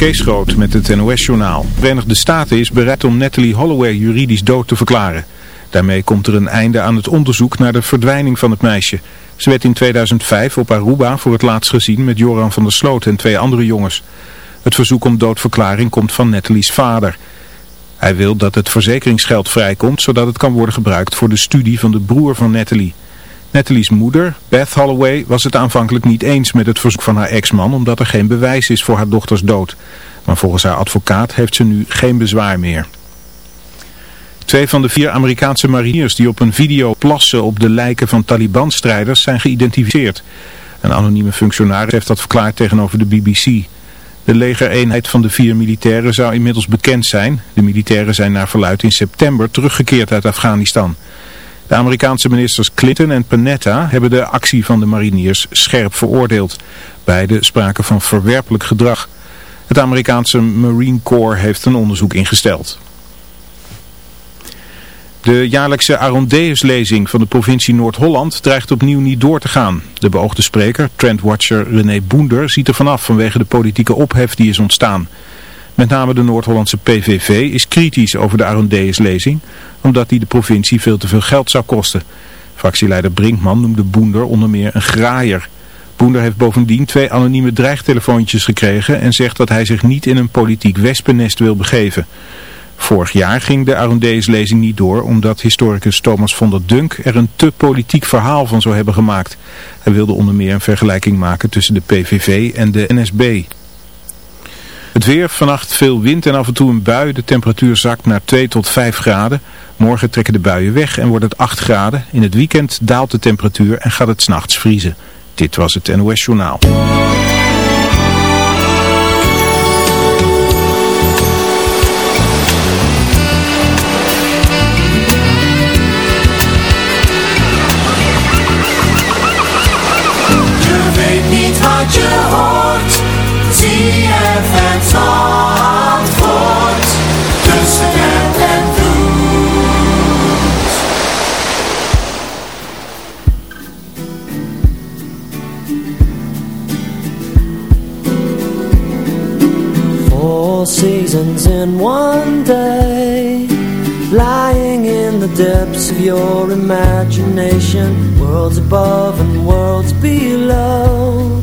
Kees Groot met het NOS-journaal. De Verenigde Staten is bereid om Natalie Holloway juridisch dood te verklaren. Daarmee komt er een einde aan het onderzoek naar de verdwijning van het meisje. Ze werd in 2005 op Aruba voor het laatst gezien met Joran van der Sloot en twee andere jongens. Het verzoek om doodverklaring komt van Natalie's vader. Hij wil dat het verzekeringsgeld vrijkomt zodat het kan worden gebruikt voor de studie van de broer van Natalie. Natalie's moeder, Beth Holloway, was het aanvankelijk niet eens met het verzoek van haar ex-man omdat er geen bewijs is voor haar dochters dood. Maar volgens haar advocaat heeft ze nu geen bezwaar meer. Twee van de vier Amerikaanse mariniers die op een video plassen op de lijken van Taliban-strijders zijn geïdentificeerd. Een anonieme functionaris heeft dat verklaard tegenover de BBC. De legereenheid van de vier militairen zou inmiddels bekend zijn. De militairen zijn naar verluid in september teruggekeerd uit Afghanistan. De Amerikaanse ministers Clinton en Panetta hebben de actie van de mariniers scherp veroordeeld. Beide spraken van verwerpelijk gedrag. Het Amerikaanse Marine Corps heeft een onderzoek ingesteld. De jaarlijkse Arondeus-lezing van de provincie Noord-Holland dreigt opnieuw niet door te gaan. De beoogde spreker, trendwatcher René Boender, ziet er vanaf vanwege de politieke ophef die is ontstaan. Met name de Noord-Hollandse PVV is kritisch over de Arondeus-lezing, omdat die de provincie veel te veel geld zou kosten. Fractieleider Brinkman noemde Boender onder meer een graaier. Boender heeft bovendien twee anonieme dreigtelefoontjes gekregen en zegt dat hij zich niet in een politiek wespennest wil begeven. Vorig jaar ging de Arondeus-lezing niet door omdat historicus Thomas von der Dunk er een te politiek verhaal van zou hebben gemaakt. Hij wilde onder meer een vergelijking maken tussen de PVV en de NSB. Het weer, vannacht veel wind en af en toe een bui. De temperatuur zakt naar 2 tot 5 graden. Morgen trekken de buien weg en wordt het 8 graden. In het weekend daalt de temperatuur en gaat het s'nachts vriezen. Dit was het NOS Journaal. Je weet niet wat je hoort. ZFM Zandvoort. Tussen het en doet. Four seasons in one day Lying in the depths of your imagination Worlds above and worlds below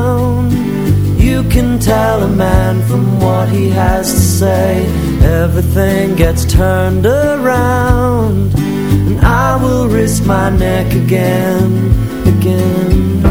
Can tell a man from what he has to say. Everything gets turned around. And I will risk my neck again, again.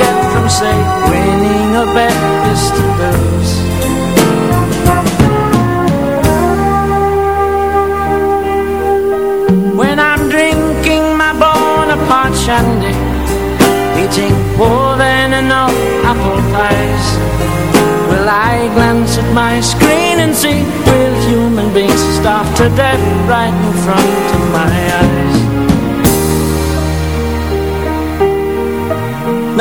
get from, say, winning a bet is to lose. When I'm drinking my Bonaparte shandy, eating more than enough apple pies, will I glance at my screen and see will human beings starve to death right in front of my eyes?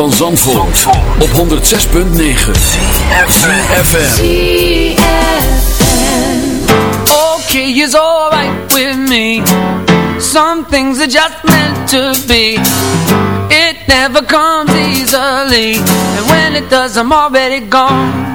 van Zandvoort, op 106.9 CFFM Okay, it's alright with me. Some things are just meant to be. It never comes easily. And when it does, I'm already gone.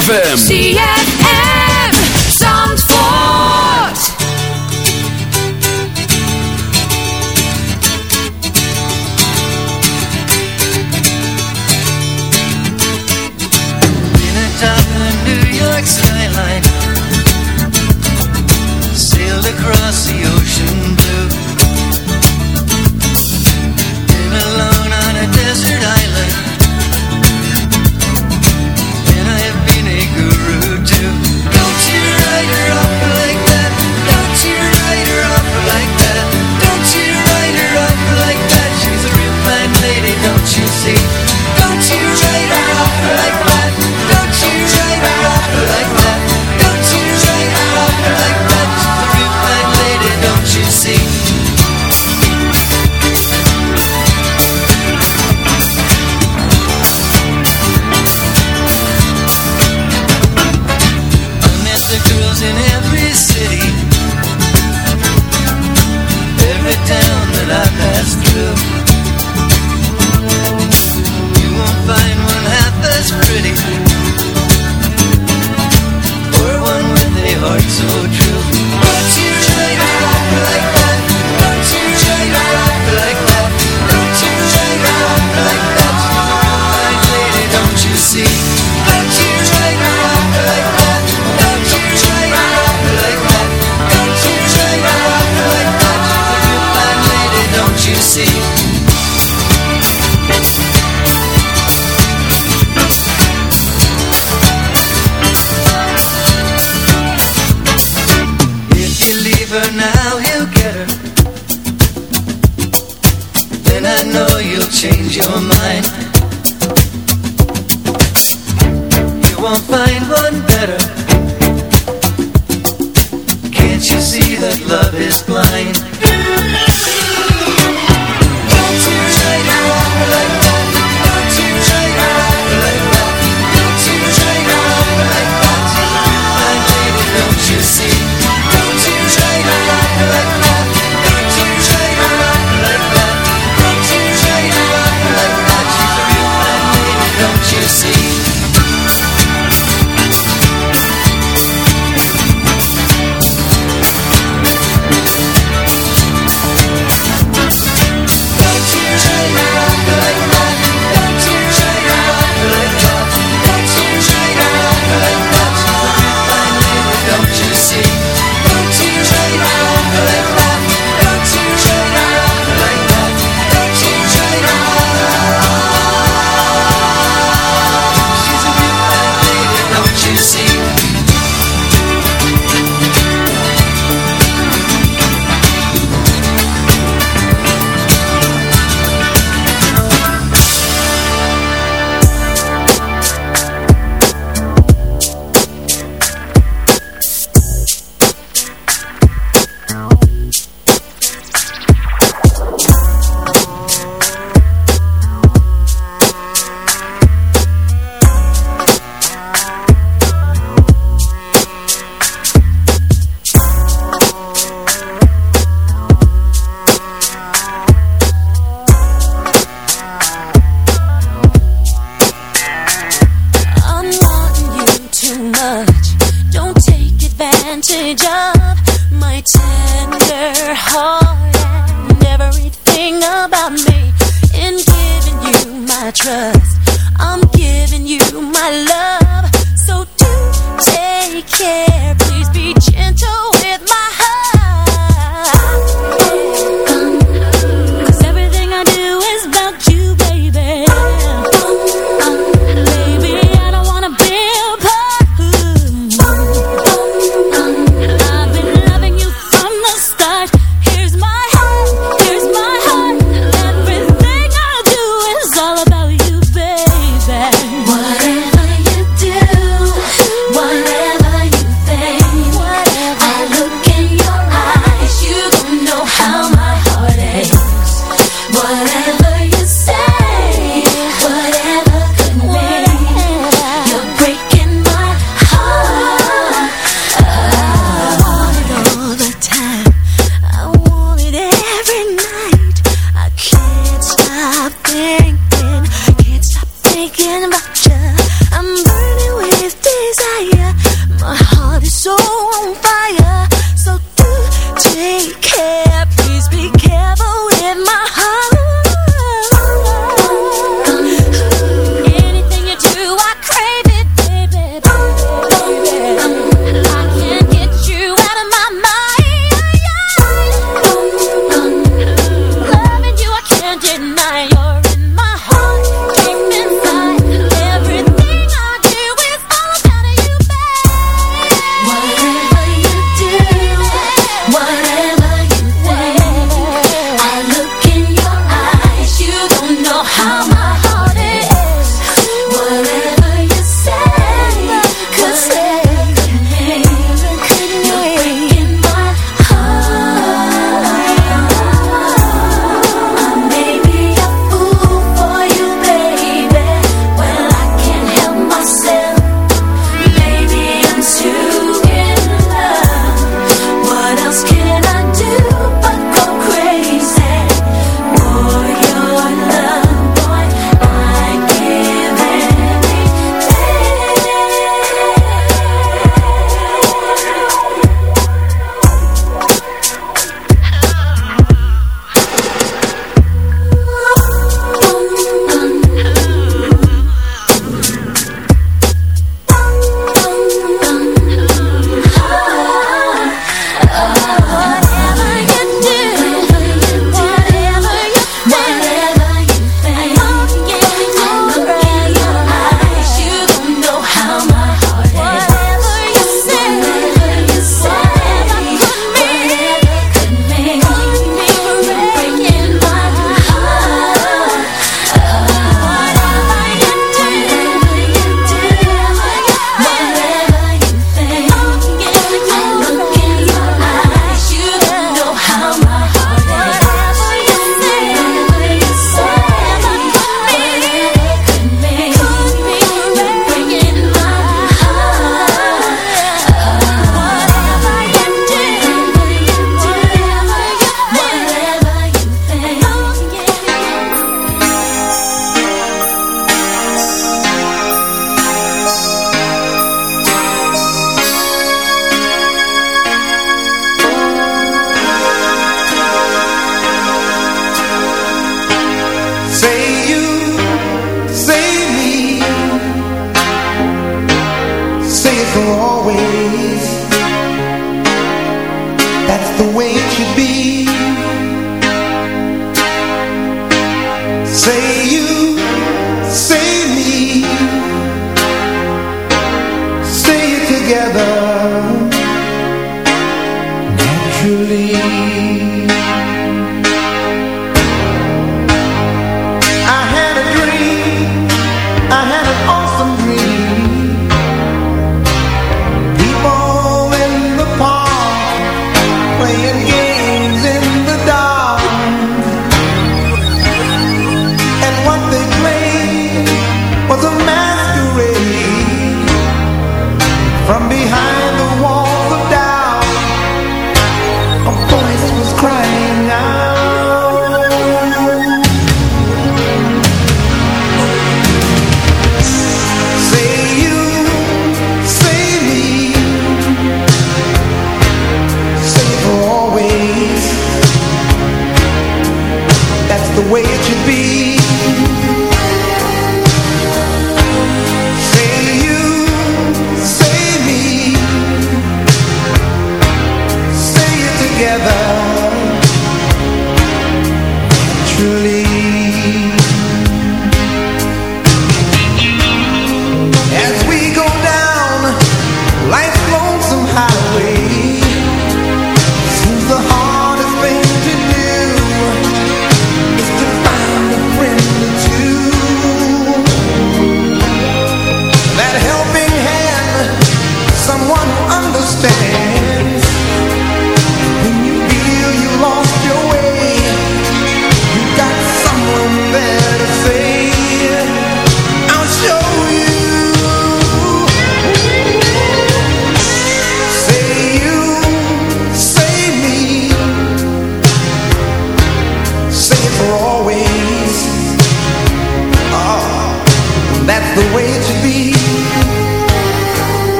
ZFM. change your mind. You won't find one better. Can't you see that love is blind? advantage of my tender heart and everything about me in giving you my trust.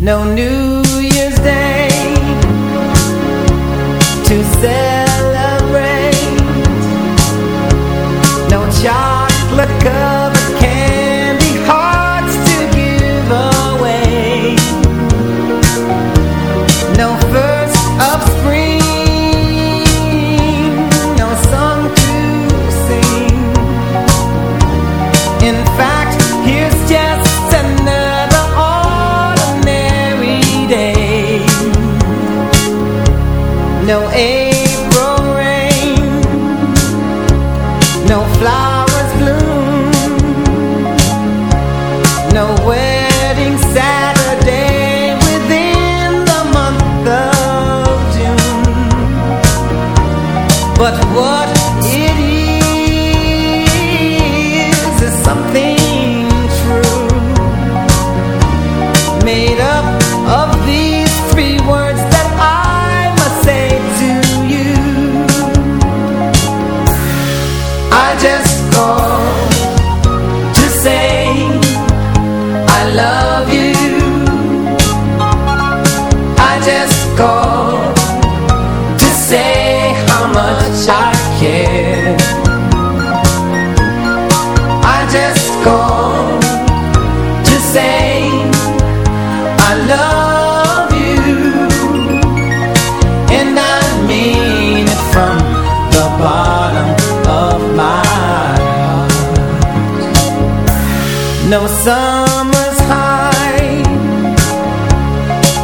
No New No summer's high.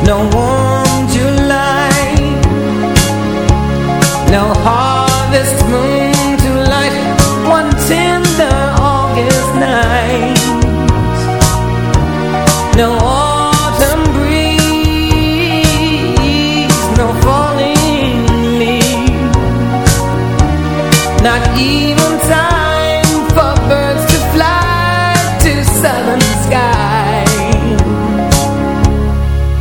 No warm July. No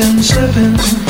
slipping, slipping,